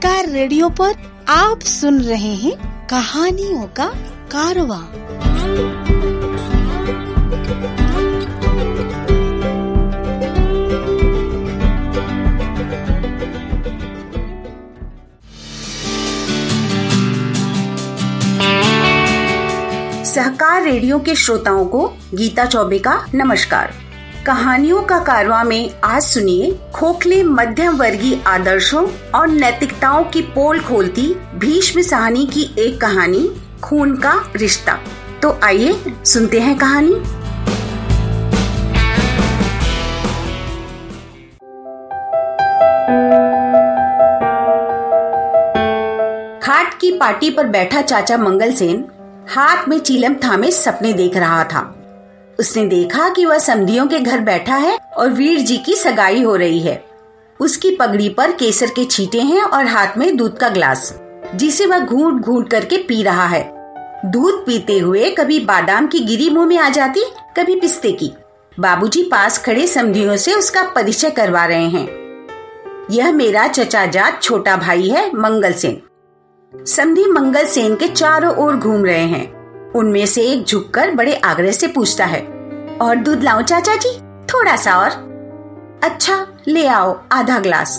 सहकार radio पर आप सुन रहे हैं कहानियों का कारवा। सहकार रेडियो के श्रोताओं को गीता चौबे का नमस्कार। कहानियों का कारवा में आज सुनिए खोखले मध्यम वर्गीय आदर्शों और नैतिकताओं की पोल खोलती भीष्म सहानी की एक कहानी, खून का रिश्ता। तो आइए सुनते हैं कहानी। खाट की पार्टी पर बैठा चाचा मंगल सेन हाथ में चीलम थामे सपने देख रहा था। उसने देखा कि वह समधियों के घर बैठा है और वीर जी की सगाई हो रही है। उसकी पगड़ी पर केसर के छीटे हैं और हाथ में दूध का ग्लास, जिसे वह घूट घूट करके पी रहा है। दूध पीते हुए कभी बादाम की गिरी मुँह में आ जाती, कभी पिस्ते की। बाबूजी पास खड़े समधियों से उसका परिचय करवा रहे हैं। यह मेरा चचा जात छोटा भाई है, मंगल सेन। समधी मंगल सेन के चारों ओर घूम रहे हैं। उनमें से एक झुककर बड़े आग्रह से पूछता है, और दूध लाओ चाचा जी, थोड़ा सा और? अच्छा ले आओ, आधा ग्लास।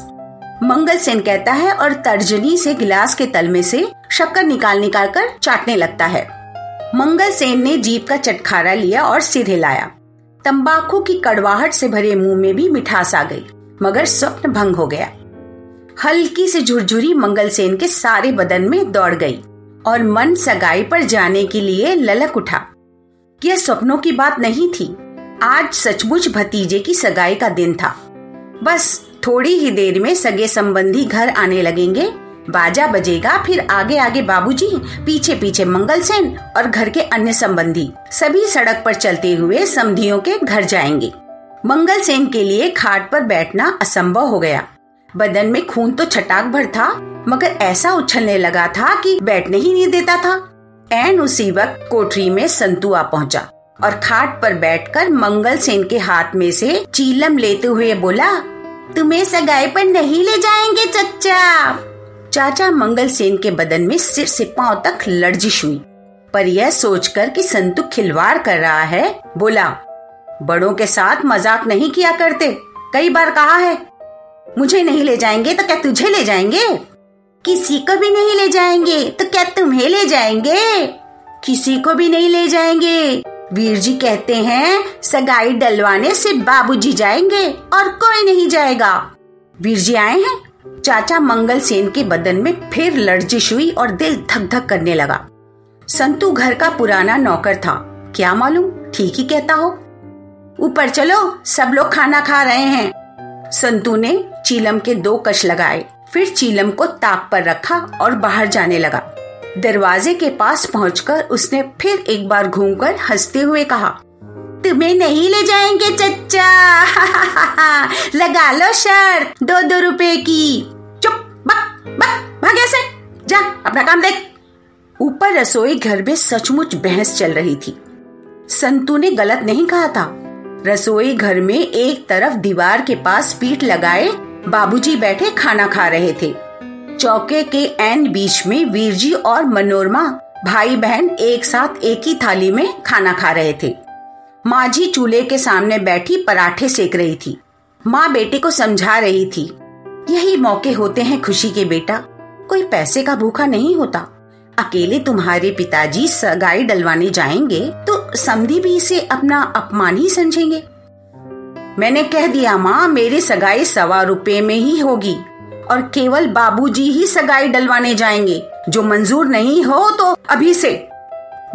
मंगल सेन कहता है और तर्जनी से गिलास के तल में से शक्कर निकाल निकाल कर चाटने लगता है। मंगल सेन ने जीप का चटखारा लिया और सिर हिलाया तंबाकू की कड़वाहट से भरे मुँह में भी मिठास आ गई, मगर स्वप्न भंग हो गया। हल्की से झुरझुरी मंगल सेन के सारे बदन में दौड़ गई। और मन सगाई पर जाने के लिए ललक उठा। यह सपनों की बात नहीं थी। आज सचमुच भतीजे की सगाई का दिन था। बस थोड़ी ही देर में सगे संबंधी घर आने लगेंगे। बाजा बजेगा, फिर आगे आगे बाबूजी पीछे पीछे मंगल सेन और घर के अन्य संबंधी। सभी सड़क पर चलते हुए समधियों के घर जाएँगे। मंगल सेन के लिए खाट पर बैठना असंभव हो गया। बदन में खून तो छटाक भर था। मगर ऐसा उछलने लगा था कि बैठने ही नहीं देता था। एन उसी वक्त कोठरी में संतु आ पहुँचा और खाट पर बैठकर मंगल सेन के हाथ में से चीलम लेते हुए बोला, तुम्हें सगाई पर नहीं ले जाएँगे, चच्चा! चाचा मंगल सेन के बदन में सिर से पाँव तक लर्जिश हुई, पर यह सोचकर कि संतु खिलवाड़ कर रहा है, बोला, बड़ों के साथ मज़ाक नहीं किया करते, कई बार कहा है, मुझे नहीं ले जाएँगे तो क्या तुझे ले जाएँगे? किसी को भी नहीं ले जाएँगे। तो क्या तुम्हें ले जाएँगे? किसी को भी नहीं ले जाएँगे। वीर जी कहते हैं, सगाई डलवाने से बाबूजी जाएँगे और कोई नहीं जाएगा। वीर जी आए हैं। चाचा मंगल सेन के बदन में फिर लर्जिश हुई और दिल धक धक करने लगा। संतु घर का पुराना नौकर था। क्या मालूम? ठीक ही कहता हो। ऊपर चलो, सब लोग खाना खा रहे हैं। संतु ने चीलम के दो कश लगाए। फिर चीलम को ताक पर रखा और बाहर जाने लगा। दरवाजे के पास पहुंचकर उसने फिर एक बार घूमकर हँसते हुए कहा, तुम्हें नहीं ले जाएँगे, चच्चा! लगा लो शर्त दो दो रुपए की। चुप, बक बक, भागे से। जा, अपना काम देख। ऊपर रसोई घर में सचमुच बहस चल रही थी। संतू ने गलत नहीं कहा था। रसोई घर में एक तरफ़ दीवार के पास पीठ लगाए बाबूजी बैठे खाना खा रहे थे। चौके के एन बीच में वीरजी और मनोरमा भाई बहन एक साथ एक ही थाली में खाना खा रहे थे। माँ जी चूल्हे के सामने बैठी पराठे सेक रही थी। माँ बेटे को समझा रही थी, यही मौके होते हैं खुशी के बेटा, कोई पैसे का भूखा नहीं होता। अकेले तुम्हारे पिताजी सगाई डलवाने जाएँगे तो समधी भी इसे अपना अपमान ही समझेंगे। मैंने कह दिया, माँ, मेरी सगाई सवा रुपए में ही होगी और केवल बाबूजी ही सगाई डलवाने जाएँगे। जो मंजूर नहीं हो तो अभी से।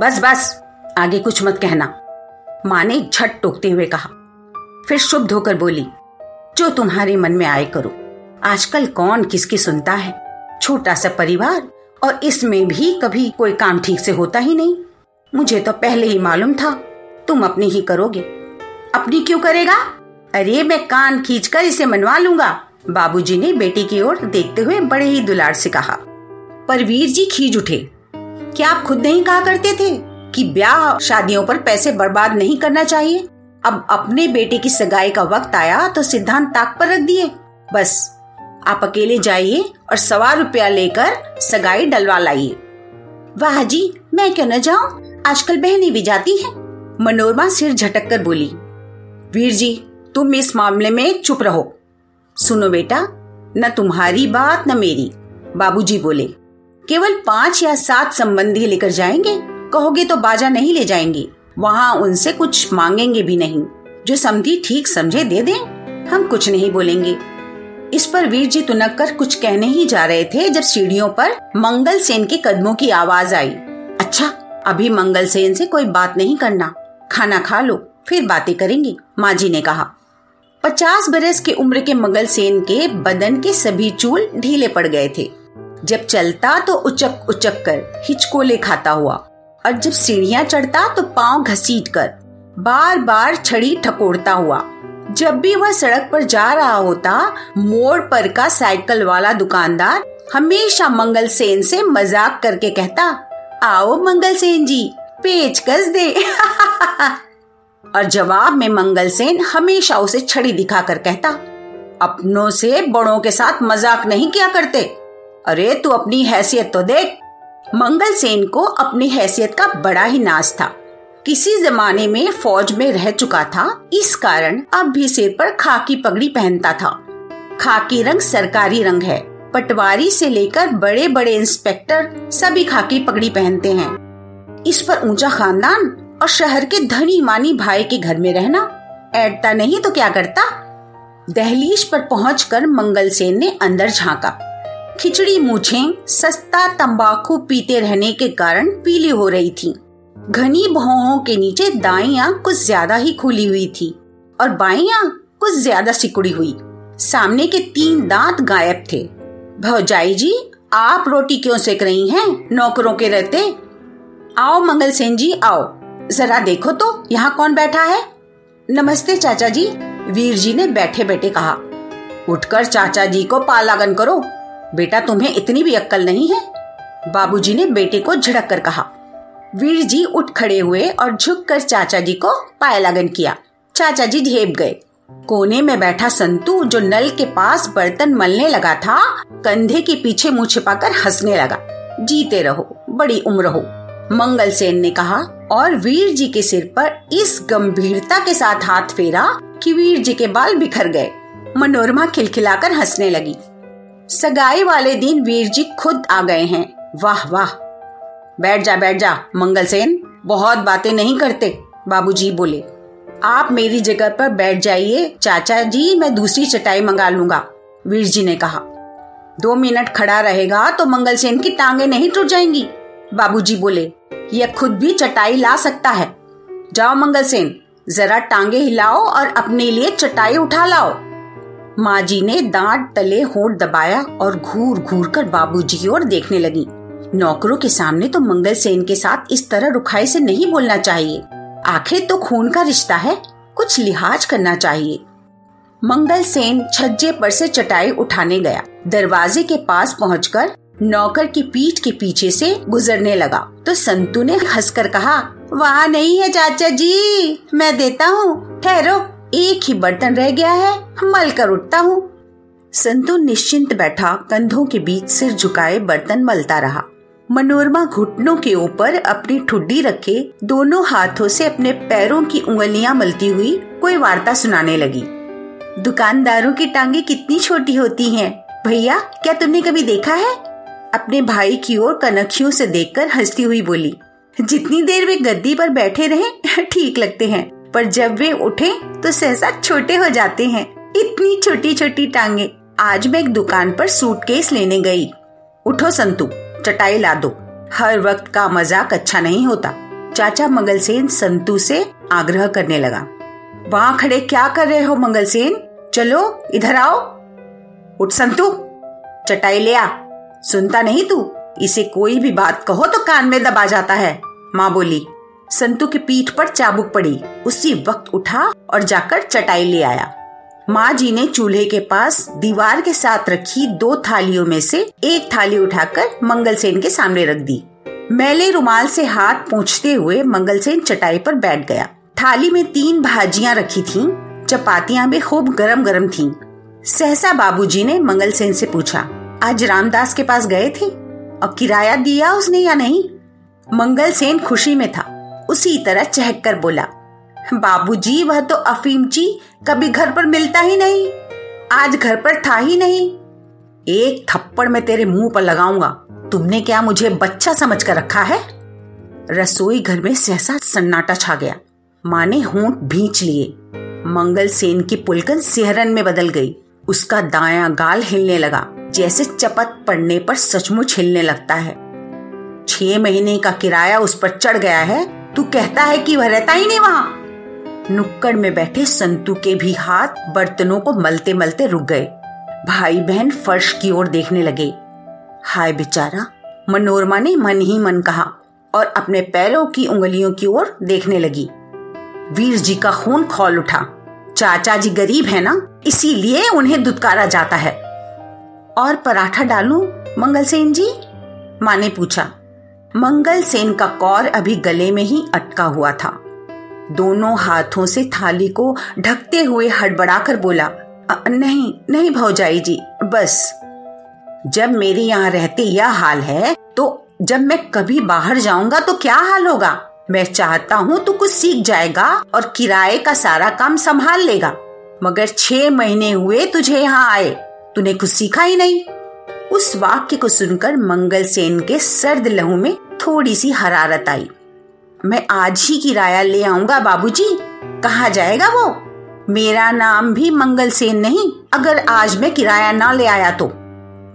बस बस, आगे कुछ मत कहना। माँ ने झट टोकते हुए कहा। फिर शुभ होकर बोली, जो तुम्हारे मन में आए करो। आजकल कौन किसकी सुनता है? छोटा सा परिवार और इसमें भी कभी कोई काम ठीक से होता ही नहीं। मुझे तो पहले ही मालूम था, तुम अपनी ही करोगे। अपनी क्यों करेगा? अरे, मैं कान खींचकर इसे मनवा लूँगा। बाबूजी ने बेटी की ओर देखते हुए बड़े ही दुलार से कहा पर वीर जी, खींच उठे। क्या आप खुद नहीं कहा करते थे कि ब्याह शादियों पर पैसे बर्बाद नहीं करना चाहिए? अब अपने बेटे की सगाई का वक्त आया तो सिद्धांत ताक पर रख दिए। बस, आप अकेले जाइए और सवा रुपया लेकर सगाई डलवा लाइए। वाह जी, मैं क्यों न जाऊँ? आजकल बहनें भी जाती हैं। मनोरमा सिर झटक कर बोली, वीर जी तुम इस मामले में चुप रहो। सुनो बेटा, न तुम्हारी बात, न मेरी। बाबूजी बोले, केवल पाँच या सात संबंधी लेकर जाएँगे? कहोगे तो बाजा नहीं ले जाएँगे। वहाँ उनसे कुछ मांगेंगे भी नहीं। जो समझी ठीक समझे दे दें। हम कुछ नहीं बोलेंगे। इस पर वीर जी तुनक कर कुछ कहने ही जा रहे थे जब सीढ़ियों पर मंगल सेन के कदमों की आवाज़ आई। अच्छा अभी मंगल सेन से कोई बात नहीं करना। खाना खा लो, फिर बातें करेंगे, माँ जी ने कहा। पचास बरस के उम्र के मंगल सेन के बदन के सभी चूल ढीले पड़ गए थे। जब चलता तो उचक उचक कर हिचकोले खाता हुआ और जब सीढ़ियाँ चढ़ता तो पाँव घसीट कर बार बार छड़ी ठकोरता हुआ। जब भी वह सड़क पर जा रहा होता, मोड़ पर का साइकिल वाला दुकानदार हमेशा मंगल सेन से मज़ाक करके कहता, आओ मंगल सेन जी, पेचकस दे। और जवाब में मंगल सेन हमेशा उसे छड़ी दिखाकर कहता, अपनों से बड़ों के साथ मज़ाक नहीं किया करते। अरे, तू अपनी हैसियत तो देख। मंगल सेन को अपनी हैसियत का बड़ा ही नाज था। किसी जमाने में फौज में रह चुका था, इस कारण अब भी सिर पर खाकी पगड़ी पहनता था। खाकी रंग सरकारी रंग है। पटवारी से लेकर बड़े बड़े इंस्पेक्टर सभी खाकी पगड़ी पहनते हैं। इस पर ऊँचा खानदान और शहर के धनी मानी भाई के घर में रहना। ऐडता नहीं तो क्या करता? दहलीज पर पहुंचकर मंगल सेन ने अंदर झांका। खिचड़ी मूछे, सस्ता तंबाकू पीते रहने के कारण पीली हो रही थी। घनी भौहों के नीचे दाई आँख कुछ ज़्यादा ही खुली हुई थी और बाई आँख कुछ ज़्यादा सिकुड़ी हुई। सामने के तीन दांत गायब थे। भौजाई जी, आप रोटी क्यों सेक रही हैं? नौकरों के रहते। आओ मंगल सेन जी, आओ। जरा देखो तो यहाँ कौन बैठा है? नमस्ते चाचा जी, वीर जी ने बैठे बैठे कहा। उठकर चाचा जी को पालागन करो। बेटा, तुम्हें इतनी भी अक्कल नहीं है? बाबूजी ने बेटे को झड़क कर कहा। वीर जी उठ खड़े हुए और झुक कर चाचा जी को पायलागन किया। चाचा जी ढेप गए। कोने में बैठा संतू, जो नल के पास बर्तन मलने लगा था, कंधे के पीछे मुँह छिपाकर हंसने लगा। जीते रहो, बड़ी उम्र हो। मंगल सेन ने कहा, और वीर जी के सिर पर इस गंभीरता के साथ हाथ फेरा कि वीर जी के बाल बिखर गए। मनोरमा खिलखिलाकर हंसने लगी। सगाई वाले दिन वीर जी खुद आ गए हैं। वाह वाह। बैठ जा बैठ जा मंगल सेन बहुत बातें नहीं करते, बाबूजी बोले। आप मेरी जगह पर बैठ जाइए, चाचा जी, मैं दूसरी चटाई मंगा लूँगा, वीर जी ने कहा। दो मिनट खड़ा रहेगा तो मंगल सेन की टांगे नहीं टूट जाएँगी। बाबूजी बोले, यह खुद भी चटाई ला सकता है। जाओ मंगल सेन जरा टांगे हिलाओ और अपने लिए चटाई उठा लाओ। माँ जी ने दांत तले होठ दबाया और घूर घूर कर बाबूजी की ओर देखने लगी। नौकरों के सामने तो मंगल सेन के साथ इस तरह रुखाई से नहीं बोलना चाहिए। आखिर तो खून का रिश्ता है, कुछ लिहाज करना चाहिए। मंगल सेन छज्जे पर से चटाई उठाने गया। दरवाजे के पास पहुंचकर नौकर की पीठ के पीछे से गुजरने लगा। तो संतू ने हंसकर कहा, वहाँ नहीं है चाचा जी, मैं देता हूँ। ठहरो, एक ही बर्तन रह गया है, मल कर उठता हूँ। संतू निश्चिंत बैठा, कंधों के बीच सिर झुकाए बर्तन मलता रहा। मनोरमा घुटनों के ऊपर अपनी ठुड्डी रखे, दोनों हाथों से अपने पैरों की उंगलियाँ मलती हुई कोई वार्ता सुनाने लगी। दुकानदारों की टांगे कितनी छोटी होती हैं। भैया, क्या तुमने कभी देखा है? अपने भाई की ओर कनखियों से देखकर हंसती हुई बोली, जितनी देर वे गद्दी पर बैठे रहे, ठीक लगते हैं, पर जब वे उठे तो सहसा छोटे हो जाते हैं, इतनी छोटी छोटी टांगे। आज मैं एक दुकान पर सूटकेस लेने गई। उठो संतु, चटाई ला दो। हर वक्त का मज़ाक अच्छा नहीं होता। चाचा मंगल सेन संतु से आग्रह करने लगा, वहाँ खड़े क्या कर रहे हो मंगल सेन चलो, इधर आओ। उठ संतु, चटाई ले आ। सुनता नहीं तू? इसे कोई भी बात कहो तो कान में दबा जाता है। माँ बोली संतु की पीठ पर चाबुक पड़ी। उसी वक्त उठा और जाकर चटाई ले आया। माँ जी ने चूल्हे के पास दीवार के साथ रखी दो थालियों में से एक थाली उठाकर मंगलसेन के सामने रख दी। मैले रुमाल से हाथ पूछते हुए मंगलसेन चटाई पर बैठ गया। थाली में तीन भाजियाँ रखी थीं, चपातियाँ भी खूब गरम गरम थीं। सहसा बाबूजी ने मंगलसेन से पूछा आज रामदास के पास गए थे। और किराया दिया उसने या नहीं? मंगल सेन खुशी में था। उसी तरह चहक कर बोला, बाबूजी, वह तो अफीम जी कभी घर पर मिलता ही नहीं। आज घर पर था ही नहीं। एक थप्पड़ में तेरे मुँह पर लगाऊँगा। तुमने क्या मुझे बच्चा समझ कर रखा है? रसोई घर में सहसा सन्नाटा छा गया। माँ ने होंठ भींच लिए। मंगल सेन की पुलकन सिहरन में बदल गई। उसका दाया गाल हिलने लगा। जैसे चपत पड़ने पर सचमुच हिलने लगता है। छह महीने का किराया उस पर चढ़ गया है। तू कहता है कि वह रहता ही नहीं वहाँ। नुक्कड़ में बैठे संतु के भी हाथ बर्तनों को मलते मलते रुक गए। भाई बहन फर्श की ओर देखने लगे। हाय बेचारा, मनोरमा ने मन ही मन कहा और अपने पैरों की उंगलियों की ओर देखने लगी। वीर जी का खून खोल उठा। चाचा जी गरीब है ना, इसीलिए उन्हें दुदकारा जाता है। और पराठा डालूं? मंगल सेन जी? माँ ने पूछा। मंगल सेन का कौर अभी गले में ही अटका हुआ था। दोनों हाथों से थाली को ढकते हुए हड़बड़ाकर बोला नहीं नहीं भौजाई जी, बस। जब मेरे यहाँ रहते यह हाल है तो जब मैं कभी बाहर जाऊँगा तो क्या हाल होगा? मैं चाहता हूँ तू कुछ सीख जाएगा और किराए का सारा काम संभाल लेगा। मगर छह महीने हुए तुझे यहाँ आए। तूने कुछ सीखा ही नहीं। उस वाक्य को सुनकर मंगल सेन के सर्द लहू में थोड़ी सी हरारत आई। मैं आज ही किराया ले आऊँगा, बाबूजी। कहा जाएगा वो? मेरा नाम भी मंगल सेन नहीं, अगर आज मैं किराया ना ले आया तो।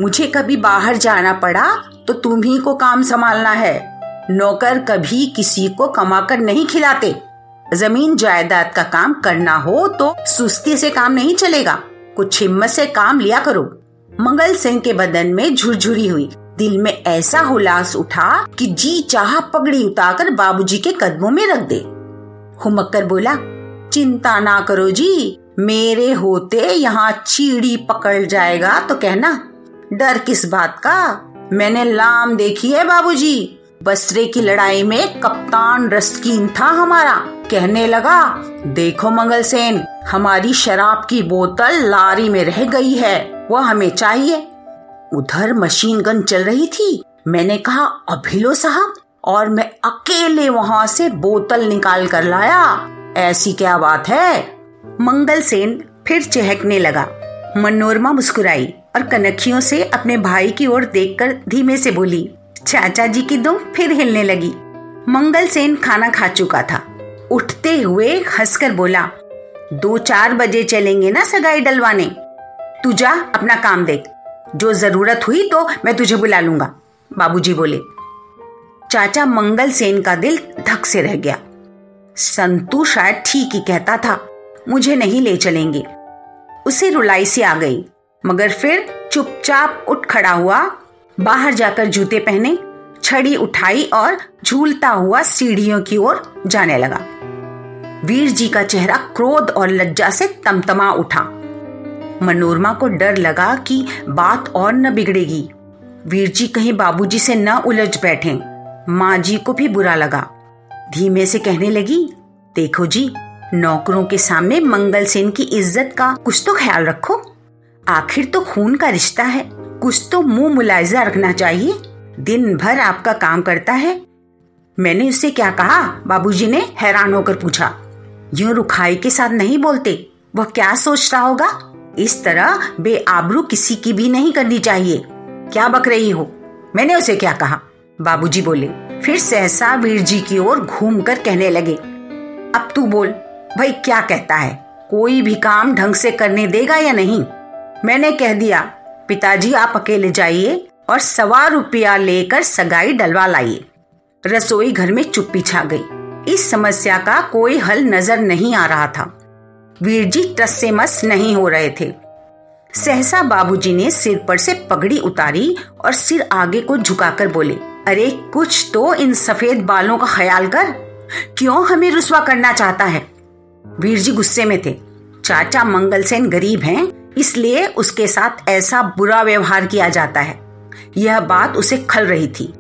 मुझे कभी बाहर जाना पड़ा तो तुम्ही को काम संभालना है। नौकर कभी किसी को कमाकर नहीं खिलाते। ज़मीन जायदाद का काम करना हो तो सुस्ती से काम नहीं चलेगा। कुछ हिम्मत से काम लिया करो। मंगल सिंह के बदन में झुरझुरी हुई। दिल में ऐसा हुलास उठा कि जी चाह पगड़ी उतारकर बाबूजी के कदमों में रख दे। हुमक्कर बोला, चिंता ना करो जी, मेरे होते यहाँ चीड़ी पकड़ जाएगा तो कहना, डर किस बात का? मैंने लाम देखी है बाबूजी। बसरे की लड़ाई में कप्तान रस्कीन था हमारा। कहने लगा, देखो मंगल सेन हमारी शराब की बोतल लारी में रह गई है, वह हमें चाहिए। उधर मशीन गन चल रही थी। मैंने कहा, अभी लो साहब। और मैं अकेले वहाँ से बोतल निकाल कर लाया। ऐसी क्या बात है? मंगल सेन फिर चहकने लगा। मनोरमा मुस्कुराई और कनखियों से अपने भाई की ओर देखकर धीमे से बोली चाचा जी की दुम फिर हिलने लगी। मंगल सेन खाना खा चुका था। उठते हुए हंसकर बोला, दो चार बजे चलेंगे ना सगाई डलवाने? तू जा, अपना काम देख। जो ज़रूरत हुई तो मैं तुझे बुला लूँगा। बाबूजी बोले। चाचा मंगल सेन का दिल धक से रह गया। संतु शायद ठीक ही कहता था, मुझे नहीं ले चलेंगे। उसे रुलाई से आ गई, मगर फिर चुपचाप उठ खड़ा हुआ बाहर जाकर जूते पहने, छड़ी उठाई और झूलता हुआ सीढ़ियों की ओर जाने लगा। वीर जी का चेहरा क्रोध और लज्जा से तमतमा उठा। मनोरमा को डर लगा कि बात और न बिगड़ेगी। वीर जी कहीं बाबूजी से न उलझ बैठे। माँ जी को भी बुरा लगा। धीमे से कहने लगी, देखो जी, नौकरों के सामने मंगल सेन की इज़्ज़त का कुछ तो ख्याल रखो। आखिर तो खून का रिश्ता है। कुछ तो मुँह मुलायजा रखना चाहिए। दिन भर आपका काम करता है। मैंने उससे क्या कहा? बाबूजी ने हैरान होकर पूछा। यूँ रुखाई के साथ नहीं बोलते। वह क्या सोच रहा होगा? इस तरह बेआबरू किसी की भी नहीं करनी चाहिए। क्या बक रही हो? मैंने उसे क्या कहा? बाबूजी बोले। फिर सहसा वीर जी की ओर घूम कर कहने लगे। अब तू बोल, भाई क्या कहता है? कोई भी काम ढंग से करने देगा या नहीं? मैंने कह दिया पिताजी आप अकेले जाइए और सवा रुपया लेकर सगाई डलवा लाइए। रसोई घर में चुप्पी छा गई। इस समस्या का कोई हल नज़र नहीं आ रहा था। वीर जी टस से मस नहीं हो रहे थे। सहसा बाबूजी ने सिर पर से पगड़ी उतारी और सिर आगे को झुकाकर बोले, अरे, कुछ तो इन सफ़ेद बालों का ख्याल कर। क्यों हमें रुसवा करना चाहता है? वीर जी गुस्से में थे। चाचा मंगल सेन गरीब हैं, इसलिए उसके साथ ऐसा बुरा व्यवहार किया जाता है। यह बात उसे खल रही थी।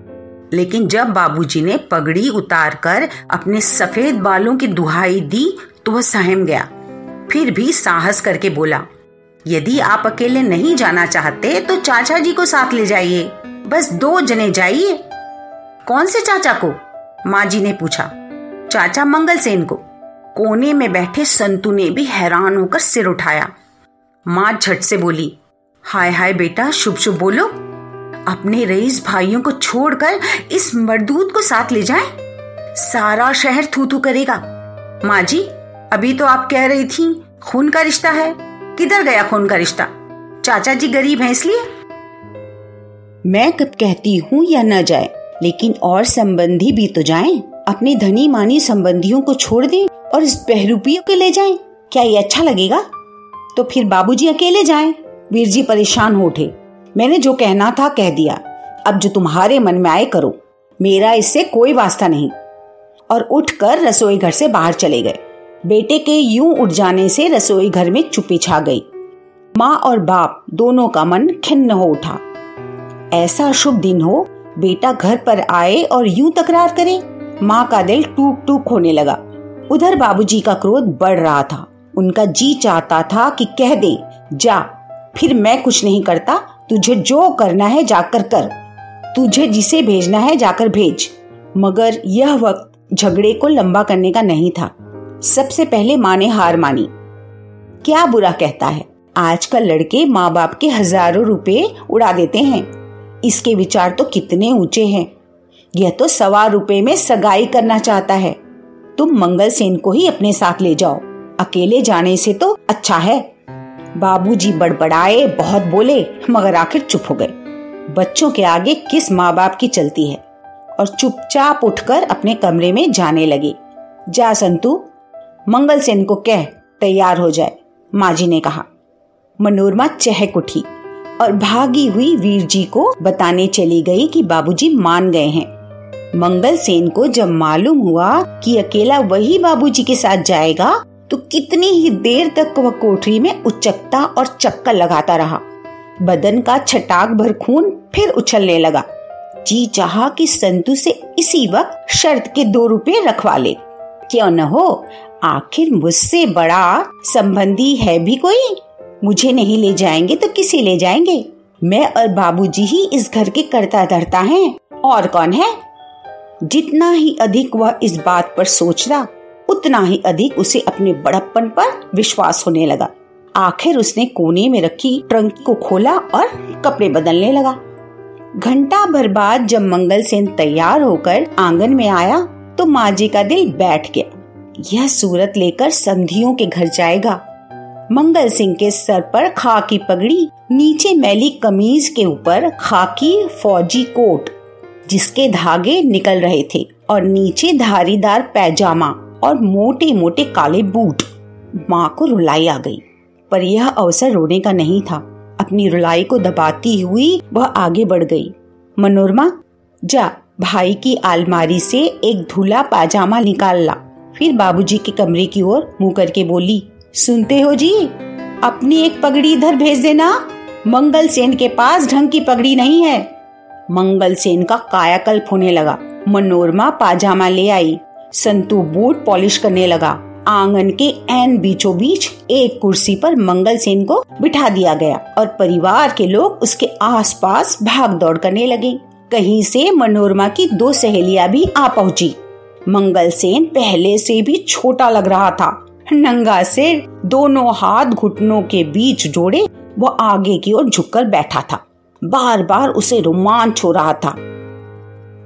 लेकिन जब बाबूजी ने पगड़ी उतार कर अपने सफ़ेद बालों की दुहाई दी तो वह सहम गया। फिर भी साहस करके बोला, यदि आप अकेले नहीं जाना चाहते तो चाचा जी को साथ ले जाइए। बस दो जने जाइए। कौन से चाचा को? माँ जी ने पूछा। चाचा मंगल सेन को। कोने में बैठे संतु ने भी हैरान होकर सिर उठाया। माँ झट से बोली, हाय हाय बेटा, शुभ शुभ बोलो। अपने रईस भाइयों को छोड़कर इस मरदूत को साथ ले जाए? सारा शहर थू थू करेगा। माँ जी, अभी तो आप कह रही थी, खून का रिश्ता है। किधर गया खून का रिश्ता? चाचा जी गरीब हैं इसलिए? मैं कब कहती हूँ या न जाए, लेकिन और संबंधी भी तो जाएँ। अपने धनी मानी संबंधियों को छोड़ दें। और इस बहरूपियों के ले जाएँ। क्या ये अच्छा लगेगा? तो फिर बाबूजी अकेले जाएँ। वीर जी परेशान हो उठे। मैंने जो कहना था कह दिया। अब जो तुम्हारे मन में आए करो। मेरा इससे कोई वास्ता नहीं। और उठकर रसोई घर से बाहर चले गए। बेटे के यूँ उठ जाने से रसोई घर में चुप्पी छा गई। माँ और बाप दोनों का मन खिन्न हो उठा। ऐसा शुभ दिन हो, बेटा घर पर आए और यूँ तकरार करे। माँ का दिल टूक टूक होने लगा। उधर बाबूजी का क्रोध बढ़ रहा था। उनका जी चाहता था कि कह दे, जा, फिर मैं कुछ नहीं करता, तुझे जो करना है जाकर कर। तुझे जिसे भेजना है जाकर भेज। मगर यह वक्त झगड़े को लंबा करने का नहीं था। सबसे पहले माँ ने हार मानी। क्या बुरा कहता है? आजकल लड़के माँ बाप के हज़ारों रुपए उड़ा देते हैं। इसके विचार तो कितने ऊँचे हैं। यह तो सवा रुपए में सगाई करना चाहता है। तुम मंगल सेन को ही अपने साथ ले जाओ। अकेले जाने से तो अच्छा है। बाबूजी बड़बड़ाए, बहुत बोले, मगर आखिर चुप हो गए। बच्चों के आगे किस माँ बाप की चलती है? और चुपचाप उठकर अपने कमरे में जाने लगे। जा संतु, मंगल सेन को कह, तैयार हो जाए माँ जी ने कहा। मनोरमा चहक उठी और भागी हुई वीर जी को बताने चली गई कि बाबूजी मान गए हैं। मंगल सेन को जब मालूम हुआ कि अकेला वही बाबूजी के साथ जाएगा तो कितनी ही देर तक वह कोठरी में उचकता और चक्कर लगाता रहा। बदन का छटाक भर खून फिर उछलने लगा। जी चाहा कि संतु से इसी वक्त शर्त के दो रुपए रखवा ले। क्यों न हो, आखिर मुझसे बड़ा संबंधी है भी कोई? मुझे नहीं ले जाएँगे तो किसे ले जाएँगे? मैं और बाबूजी ही इस घर के करता धरता हैं। और कौन है? जितना ही अधिक वह इस बात पर सोच रहा उतना ही अधिक उसे अपने बड़प्पन पर विश्वास होने लगा। आखिर उसने कोने में रखी ट्रंक को खोला और कपड़े बदलने लगा। घंटा भर बाद जब मंगल सेन तैयार होकर आँगन में आया तो माँ जी का दिल बैठ गया। यह सूरत लेकर संधियों के घर जाएगा। मंगल सिंह के सर पर खाकी पगड़ी, नीचे मैली कमीज के ऊपर खाकी फौजी कोट। जिसके धागे निकल रहे थे और नीचे धारीदार पैजामा और मोटे मोटे काले बूट। माँ को रुलाई आ गई, पर यह अवसर रोने का नहीं था। अपनी रुलाई को दबाती हुई वह आगे बढ़ गई। मनोरमा, जा, भाई की आलमारी से एक धुला पाजामा निकाल ला। फिर बाबूजी के कमरे की ओर मुँह करके बोली, सुनते हो जी? अपनी एक पगड़ी इधर भेज देना। मंगल सेन के पास ढंग की पगड़ी नहीं है। मंगल सेन का कायाकल्प होने लगा। मनोरमा पाजामा ले आई। संतु बूट पॉलिश करने लगा। आँगन के एन बीचों बीच एक कुर्सी पर मंगल सेन को बिठा दिया गया और परिवार के लोग उसके आसपास भाग दौड़ करने लगे। कहीं से मनोरमा की दो सहेलियाँ भी आ पहुँची। मंगल सेन पहले से भी छोटा लग रहा था। नंगा सिर, दोनों हाथ घुटनों के बीच जोड़े, वो आगे की ओर झुककर बैठा था। बार बार उसे रोमांच हो रहा था।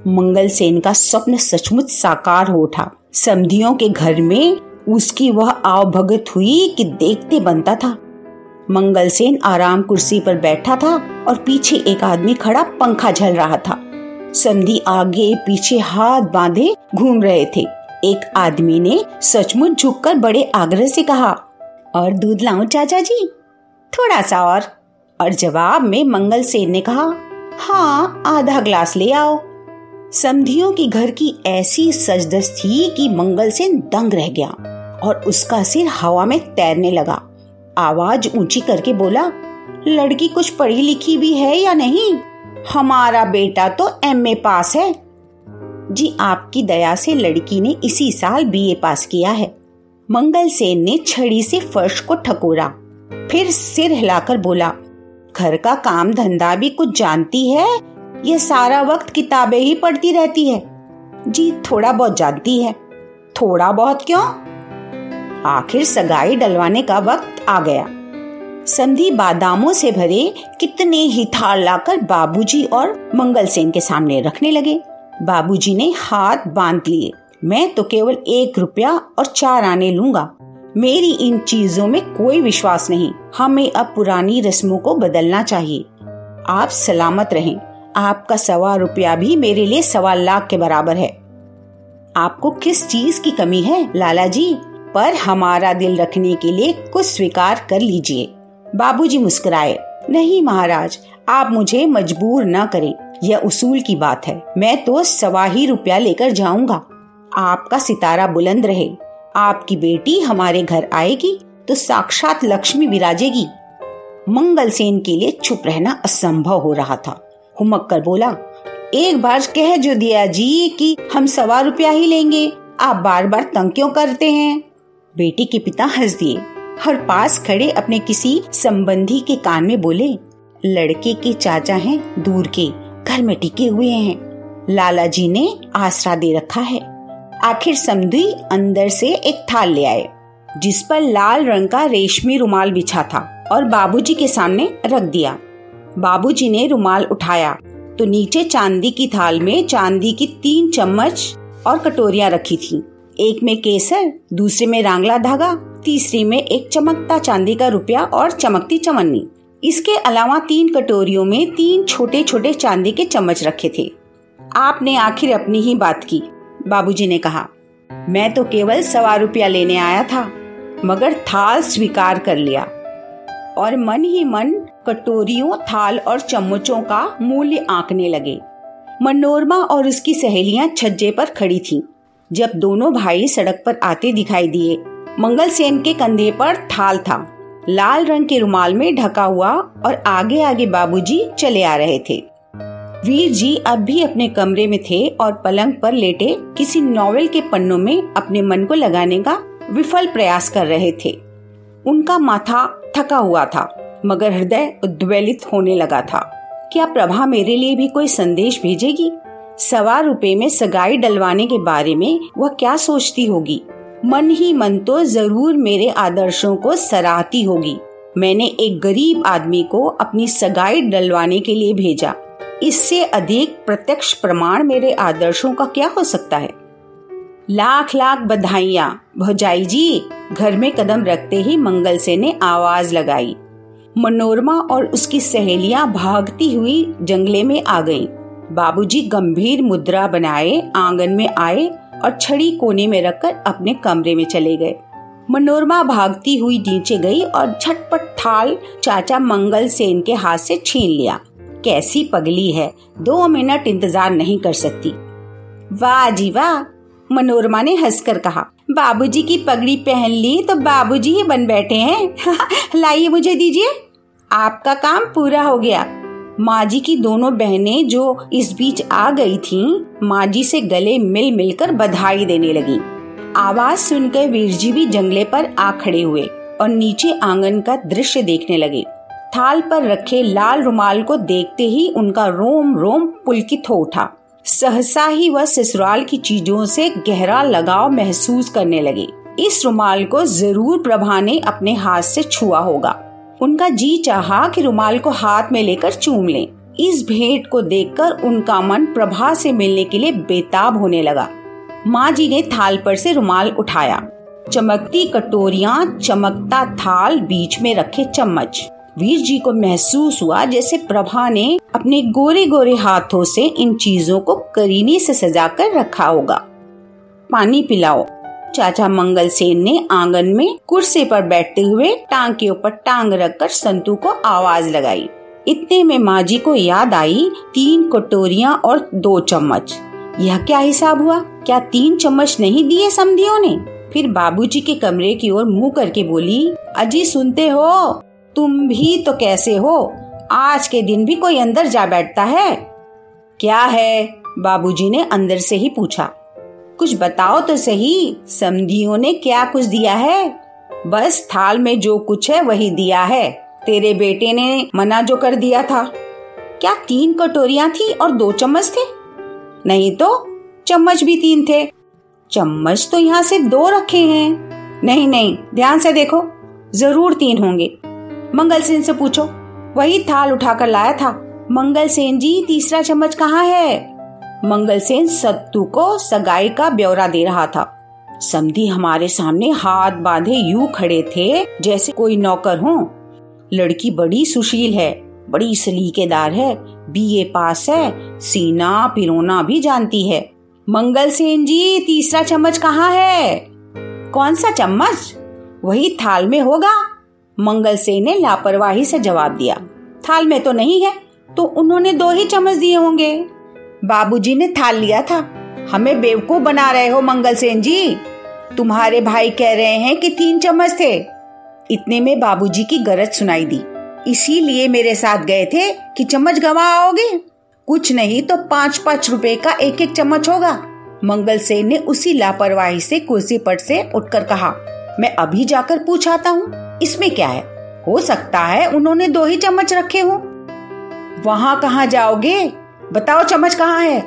मंगल सेन का स्वप्न सचमुच साकार हो उठा। समधियों के घर में उसकी वह आव भगत हुई कि देखते बनता था। मंगल सेन आराम कुर्सी पर बैठा था और पीछे एक आदमी खड़ा पंखा झल रहा था। संधि आगे पीछे हाथ बांधे घूम रहे थे। एक आदमी ने सचमुच झुककर बड़े आग्रह से कहा, और दूध लाऊं चाचा जी? थोड़ा सा और। और जवाब में मंगल सेन ने कहा हाँ आधा ग्लास ले आओ। समधियों की घर की ऐसी सजदस थी कि मंगल सेन दंग रह गया और उसका सिर हवा में तैरने लगा। आवाज़ ऊँची करके बोला, लड़की कुछ पढ़ी लिखी भी है या नहीं? हमारा बेटा तो एमए पास है। जी, आपकी दया से लड़की ने इसी साल बीए पास किया है। मंगल सेन ने छड़ी से फर्श को ठकोरा, फिर सिर हिलाकर बोला घर का काम धंधा भी कुछ जानती है? ये सारा वक्त किताबें ही पढ़ती रहती है। जी, थोड़ा बहुत जानती है। थोड़ा बहुत क्यों? आखिर सगाई डलवाने का वक्त आ गया। संधि बादामों से भरे कितने ही थाल लाकर बाबूजी और मंगल सेन के सामने रखने लगे। बाबूजी ने हाथ बाँध लिए। मैं तो केवल एक रुपया और चार आने लूँगा। मेरी इन चीज़ों में कोई विश्वास नहीं। हमें अब पुरानी रस्मों को बदलना चाहिए। आप सलामत रहें। आपका सवा रुपया भी मेरे लिए सवा लाख के बराबर है। आपको किस चीज़ की कमी है, लाला जी? पर हमारा दिल रखने के लिए कुछ स्वीकार कर लीजिए। बाबूजी मुस्कुराए। नहीं महाराज, आप मुझे मजबूर न करें। यह उसूल की बात है। मैं तो सवा ही रुपया लेकर जाऊँगा। आपका सितारा बुलंद रहे। आपकी बेटी हमारे घर आएगी तो साक्षात लक्ष्मी विराजेगी। मंगल सेन के लिए चुप रहना असंभव हो रहा था। हुमक कर बोला, एक बार कह जो दिया जी कि हम सवा रुपया ही लेंगे। आप बार बार तंग क्यों करते हैं? बेटी के पिता हंस दिए। हर पास खड़े अपने किसी संबंधी के कान में बोले, लड़के के चाचा हैं दूर के, घर में टिके हुए हैं। लाला जी ने आसरा दे रखा है। आखिर समधी अंदर से एक थाल ले आए, जिस पर लाल रंग का रेशमी रुमाल बिछा था और बाबूजी के सामने रख दिया। बाबूजी ने रुमाल उठाया तो नीचे चांदी की थाल में चांदी की तीन चम्मच और कटोरिया रखी थी। एक में केसर, दूसरे में रांगला धागा, तीसरी में एक चमकता चांदी का रुपया और चमकती चवन्नी इसके अलावा तीन कटोरियों में तीन छोटे छोटे चांदी के चम्मच रखे थे। आपने आखिर अपनी ही बात की। बाबूजी ने कहा, मैं तो केवल सवा रुपया लेने आया था, मगर थाल स्वीकार कर लिया। और मन ही मन कटोरियों, थाल और चम्मचों का मूल्य आंकने लगे। मनोरमा और उसकी सहेलियाँ छज्जे पर खड़ी थीं। जब दोनों भाई सड़क पर आते दिखाई दिए मंगल सेन के कंधे पर थाल था। लाल रंग के रुमाल में ढका हुआ और आगे आगे बाबूजी चले आ रहे थे। वीर जी अब भी अपने कमरे में थे और पलंग पर लेटे किसी नॉवेल के पन्नों में अपने मन को लगाने का विफल प्रयास कर रहे थे। उनका माथा थका हुआ था, मगर हृदय उद्वेलित होने लगा था। क्या प्रभा मेरे लिए भी कोई संदेश भेजेगी? सवा रुपए में सगाई डलवाने के बारे में वह क्या सोचती होगी? मन ही मन तो ज़रूर मेरे आदर्शों को सराहती होगी। मैंने एक गरीब आदमी को अपनी सगाई डलवाने के लिए भेजा। इससे अधिक प्रत्यक्ष प्रमाण मेरे आदर्शों का क्या हो सकता है? लाख लाख बधाइया। भौजाई जी, घर में कदम रखते ही मंगल से ने आवाज़ लगाई। मनोरमा और उसकी सहेलियाँ भागती हुई जंगले में आ गईं। बाबूजी गंभीर मुद्रा बनाए, आँगन में आए और छड़ी कोने में रखकर अपने कमरे में चले गए। मनोरमा भागती हुई नीचे गई और झटपट थाल चाचा मंगल सेन के हाथ से छीन लिया। कैसी पगली है। दो मिनट इंतज़ार नहीं कर सकती। वाह जी वाह मनोरमा ने हंसकर कहा। बाबूजी की पगड़ी पहन ली तो बाबूजी ही बन बैठे हैं। लाइए मुझे दीजिए। आपका काम पूरा हो गया। माँ जी की दोनों बहनें जो इस बीच आ गई थीं, माँ जी से गले मिल मिलकर बधाई देने लगी। आवाज़ सुनकर वीर जी भी जंगले पर आ खड़े हुए और नीचे आँगन का दृश्य देखने लगे। थाल पर रखे लाल रुमाल को देखते ही उनका रोम रोम पुलकित हो उठा। सहसा ही वह ससुराल की चीज़ों से गहरा लगाव महसूस करने लगे। इस रुमाल को ज़रूर प्रभा ने अपने हाथ से छुआ होगा। उनका जी चाहा कि रुमाल को हाथ में लेकर चूम लें। इस भेंट को देखकर उनका मन प्रभा से मिलने के लिए बेताब होने लगा। माँ जी ने थाल पर से रुमाल उठाया। चमकती कटोरिया, चमकता थाल बीच में रखे चम्मच। वीर जी को महसूस हुआ जैसे प्रभा ने अपने गोरे गोरे हाथों से इन चीज़ों को करीने से सजा कर रखा होगा। पानी पिलाओ। चाचा मंगल सेन ने आँगन में कुर्सी पर बैठते हुए टांग के ऊपर टांग रखकर संतू को आवाज़ लगाई। इतने में माँ जी को याद आई, तीन कटोरिया और दो चम्मच। यह क्या हिसाब हुआ? क्या तीन चम्मच नहीं दिए समधियों ने? फिर बाबूजी के कमरे की ओर मुँह करके बोली, अजी सुनते हो। तुम भी तो कैसे हो? आज के दिन भी कोई अंदर जा बैठता है? क्या है? बाबूजी ने अंदर से ही पूछा। कुछ बताओ तो सही समधियों ने क्या कुछ दिया है? बस थाल में जो कुछ है वही दिया है। तेरे बेटे ने मना जो कर दिया था। क्या तीन कटोरिया थी और दो चम्मच थे? नहीं तो चम्मच भी तीन थे। चम्मच तो यहाँ से दो रखे हैं। नहीं नहीं, ध्यान से देखो, ज़रूर तीन होंगे। मंगल सेन से पूछो। वही थाल उठाकर लाया था। मंगल सेन जी, तीसरा चम्मच कहाँ है? मंगल सेन सत्तू को सगाई का ब्यौरा दे रहा था। समधी हमारे सामने हाथ बांधे यू खड़े थे जैसे कोई नौकर हो। लड़की बड़ी सुशील है, बड़ी सलीकेदार है, बीए पास है, सीना पिरोना भी जानती है। मंगल सेन जी, तीसरा चम्मच कहाँ है? कौन सा चम्मच? वही थाल में होगा। मंगल सेन ने लापरवाही से जवाब दिया, थाल में तो नहीं है तो उन्होंने दो ही चम्मच दिए होंगे। बाबूजी ने थाल लिया था। हमें बेवकूफ़ बना रहे हो मंगल सेन जी। तुम्हारे भाई कह रहे हैं कि तीन चम्मच थे। इतने में बाबूजी की गरज सुनाई दी। इसीलिए मेरे साथ गए थे कि चम्मच गवा आओगे कुछ नहीं तो पाँच पाँच रुपए का एक एक चम्मच होगा। मंगल सेन ने उसी लापरवाही से कुर्सी पर से उठकर कहा, मैं अभी जाकर पूछाता हूँ। इसमें क्या है? हो सकता है उन्होंने दो ही चम्मच रखे हो। वहाँ कहाँ जाओगे? बताओ चम्मच कहाँ है?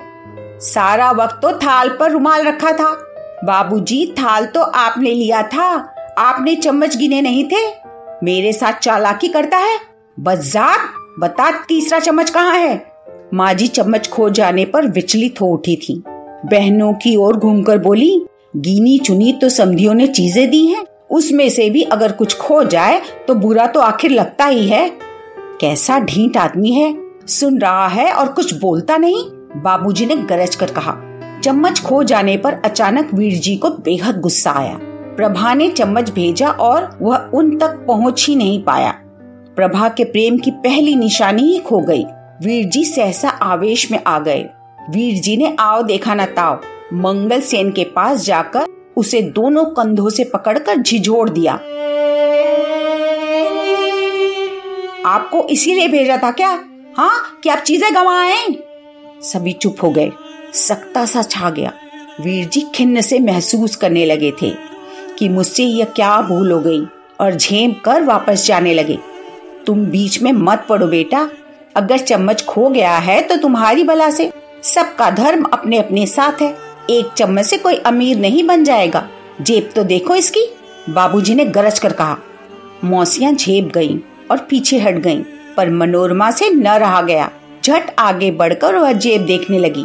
सारा वक्त तो थाल पर रुमाल रखा था। बाबूजी, थाल तो आपने लिया था। आपने चम्मच गिने नहीं थे। मेरे साथ चालाकी करता है। बजाक बता तीसरा चम्मच कहाँ है? माँ जी चम्मच खो जाने पर विचलित हो उठी थी। बहनों की ओर घूमकर बोली, गिनी चुनी तो समधियों ने चीज़ें दी हैं। उसमें से भी अगर कुछ खो जाए तो बुरा तो आखिर लगता ही है। कैसा ढीठ आदमी है। सुन रहा है और कुछ बोलता नहीं। बाबूजी ने गरज कर कहा। चम्मच खो जाने पर अचानक वीर जी को बेहद गुस्सा आया। प्रभा ने चम्मच भेजा और वह उन तक पहुँच ही नहीं पाया। प्रभा के प्रेम की पहली निशानी ही खो गई। वीर जी सहसा आवेश में आ गए। वीर जी ने, आओ देखा न ताव मंगल सेन के पास जाकर उसे दोनों कंधों से पकड़कर झिझोड़ दिया। आपको इसीलिए भेजा था क्या? हाँ कि आप चीज़ें गवाए? सभी चुप हो गए। सकता सा छा गया। वीर जी खिन्न से महसूस करने लगे थे कि मुझसे यह क्या भूल हो गई और झेम कर वापस जाने लगे। तुम बीच में मत पड़ो बेटा। अगर चम्मच खो गया है तो तुम्हारी भला से सबका धर्म अपने अपने साथ है। एक चम्मच से कोई अमीर नहीं बन जाएगा। जेब तो देखो इसकी। बाबूजी ने गरज कर कहा। मौसियाँ झेप गईं और पीछे हट गईं, पर मनोरमा से न रहा गया। झट आगे बढ़कर वह जेब देखने लगी।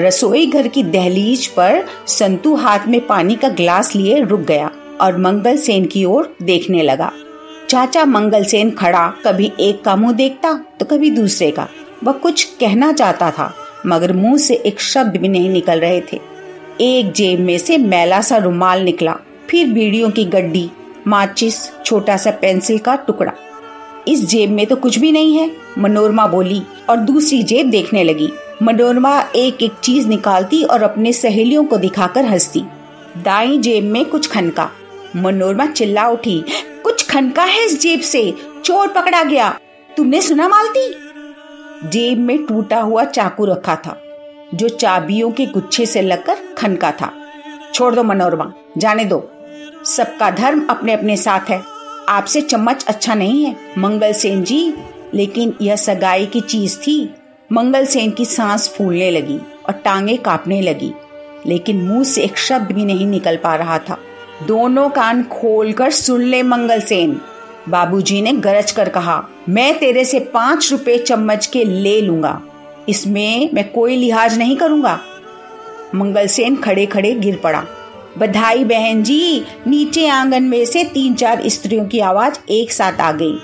रसोई घर की दहलीज पर संतु हाथ में पानी का ग्लास लिए रुक गया और मंगल सेन की ओर देखने लगा। चाचा मंगल सेन खड़ा कभी एक का मुँह देखता तो कभी दूसरे का। वह कुछ कहना चाहता था मगर मुँह से एक शब्द भी नहीं निकल रहे थे। एक जेब में से मैला सा रुमाल निकला। फिर बीड़ियों की गड्डी, माचिस, छोटा सा पेंसिल का टुकड़ा। इस जेब में तो कुछ भी नहीं है, मनोरमा बोली और दूसरी जेब देखने लगी। मनोरमा एक एक चीज़ निकालती और अपने सहेलियों को दिखाकर हंसती। दाई जेब में कुछ खनका। मनोरमा चिल्ला उठी, कुछ खनका है इस जेब से? चोर पकड़ा गया। तुमने सुना मालती? जेब में टूटा हुआ चाकू रखा था। जो चाबियों के गुच्छे से लगकर खनका था। छोड़ दो मनोरमा, जाने दो। सबका धर्म अपने अपने साथ है। आपसे चम्मच अच्छा नहीं है मंगल सेन जी। लेकिन यह सगाई की चीज़ थी। मंगल सेन की सांस फूलने लगी और टांगे कांपने लगी। लेकिन मुँह से एक शब्द भी नहीं निकल पा रहा था। दोनों कान खोलकर सुन ले मंगल सेन बाबूजी ने गरज कर कहा, मैं तेरे से पाँच रुपए चम्मच के ले लूँगा। इसमें मैं कोई लिहाज नहीं करूँगा। मंगल सेन खड़े खड़े गिर पड़ा। बधाई बहन जी, नीचे आँगन में से तीन चार स्त्रियों की आवाज़ एक साथ आ गई।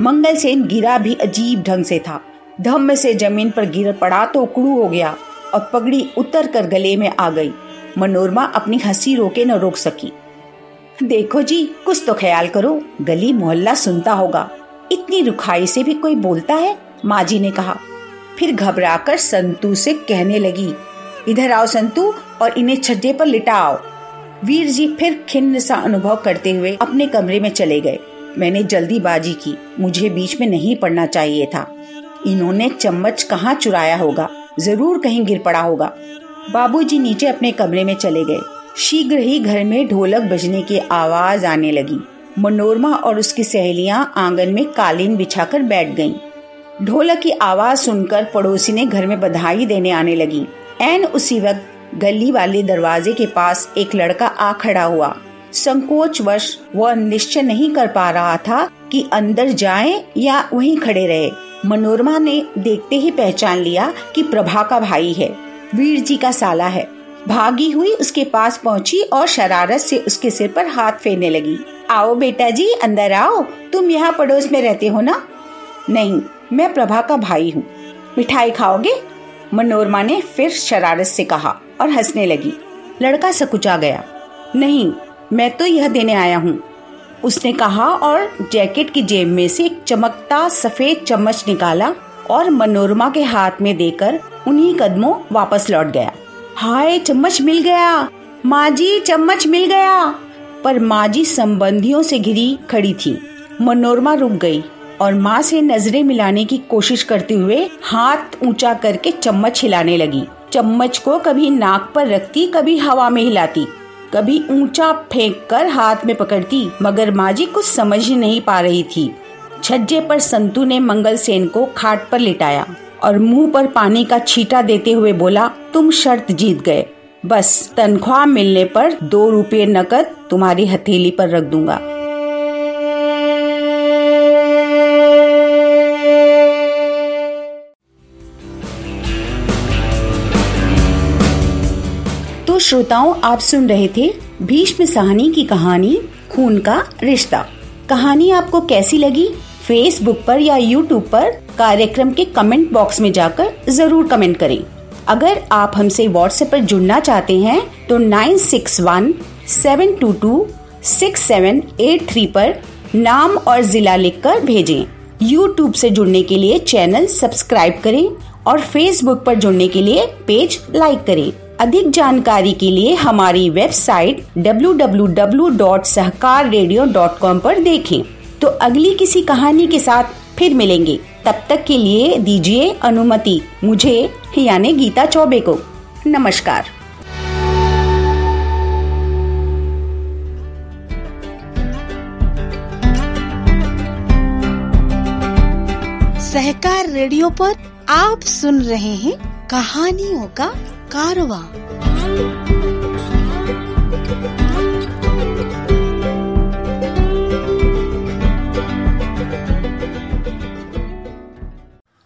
मंगल सेन गिरा भी अजीब ढंग से था। धम्म से ज़मीन पर गिर पड़ा तो उकड़ू हो गया और पगड़ी उतर कर गले में आ गई। मनोरमा अपनी हँसी रोके न रोक सकी। देखो जी, कुछ तो ख्याल करो, गली मोहल्ला सुनता होगा। इतनी रुखाई से भी कोई बोलता है? माँ जी ने कहा। फिर घबराकर संतू से कहने लगी, इधर आओ संतू और इन्हें छज्जे पर लिटाओ। वीर जी फिर खिन्न सा अनुभव करते हुए अपने कमरे में चले गए। मैंने जल्दीबाजी की, मुझे बीच में नहीं पड़ना चाहिए था। इन्होंने चम्मच कहाँ चुराया होगा? ज़रूर कहीं गिर पड़ा होगा। बाबूजी नीचे अपने कमरे में चले गए। शीघ्र ही घर में ढोलक बजने की आवाज़ आने लगी। मनोरमा और उसकी सहेलियाँ आँगन में कालीन बिछाकर बैठ गईं। ढोलक की आवाज़ सुनकर पड़ोसी ने घर में बधाई देने आने लगी। एन उसी वक्त गली वाले दरवाजे के पास एक लड़का आ खड़ा हुआ। संकोच वश वह निश्चय नहीं कर पा रहा था कि अंदर जाए या वहीं खड़े रहे। मनोरमा ने देखते ही पहचान लिया कि प्रभा का भाई है। वीर जी का साला है। भागी हुई उसके पास पहुँची और शरारत से उसके सिर पर हाथ फेरने लगी। आओ बेटा जी, अंदर आओ। तुम यहाँ पड़ोस में रहते हो ना? नहीं। मैं प्रभा का भाई हूँ। मिठाई खाओगे? मनोरमा ने फिर शरारत से कहा और हंसने लगी। लड़का सकुचा गया। नहीं, मैं तो यह देने आया हूँ। उसने कहा और जैकेट की जेब में से एक चमकता सफ़ेद चम्मच निकाला और मनोरमा के हाथ में देकर उन्हीं कदमों वापस लौट गया। हाय, चम्मच मिल गया। माँ जी चम्मच मिल गया। पर माँ जी संबंधियों से घिरी खड़ी थी। मनोरमा रुक गई। और माँ से नज़रें मिलाने की कोशिश करते हुए हाथ ऊँचा करके चम्मच हिलाने लगी। चम्मच को कभी नाक पर रखती, कभी हवा में हिलाती। कभी ऊँचा फेंक कर हाथ में पकड़ती, मगर माँ जी कुछ समझ ही नहीं पा रही थी। छज्जे पर संतू ने मंगल सेन को खाट पर लिटाया और मुँह पर पानी का छीटा देते हुए बोला, तुम शर्त जीत गए। बस तनख्वाह मिलने पर दो रुपये नकद तुम्हारी हथेली पर रख दूँगा। श्रोताओं, आप सुन रहे थे भीष्म सहनी की कहानी, खून का रिश्ता। कहानी आपको कैसी लगी? फेसबुक पर या यूट्यूब पर कार्यक्रम के कमेंट बॉक्स में जाकर ज़रूर कमेंट करें। अगर आप हमसे व्हाट्सएप पर जुड़ना चाहते हैं तो nine six one seven two two six seven eight three पर नाम और जिला लिखकर भेजें। यूट्यूब से जुड़ने के लिए चैनल सब्सक्राइब करें और फेसबुक पर जुड़ने के लिए पेज लाइक करें। अधिक जानकारी के लिए हमारी वेबसाइट www.sahkarradio.com पर देखें। तो अगली किसी कहानी के साथ फिर मिलेंगे। तब तक के लिए दीजिए अनुमति। मुझे यानी गीता चौबे को। नमस्कार। सहकार रेडियो पर आप सुन रहे हैं कहानियों का कारवा